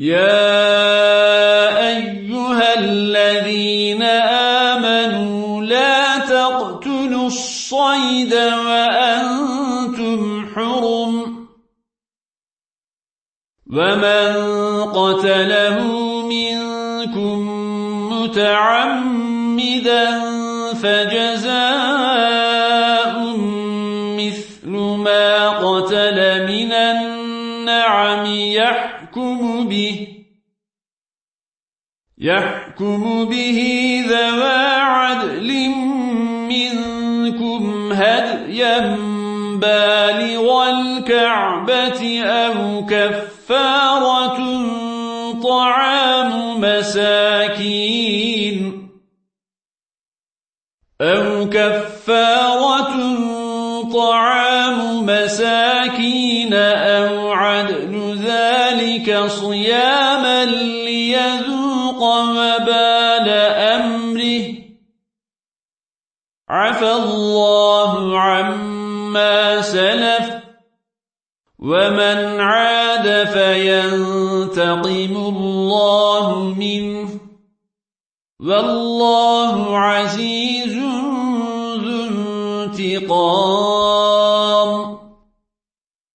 يا أيها الذين آمنوا لا تقتلوا الصيد وأنتم حرم ومن قتله منكم متعمدا فجزاء مثل ما قتل من النعم يحكم به يحكم به ذوى عدل منكم. هديا بالغ الكعبة أو كفارة طعام مساكين؟ أو كفارة طعام مساكين أو عدل صياما ليذوق وبال أمره. عفى الله عما سلف ومن عاد فينتقم الله منه. والله عزيز ذو انتقام.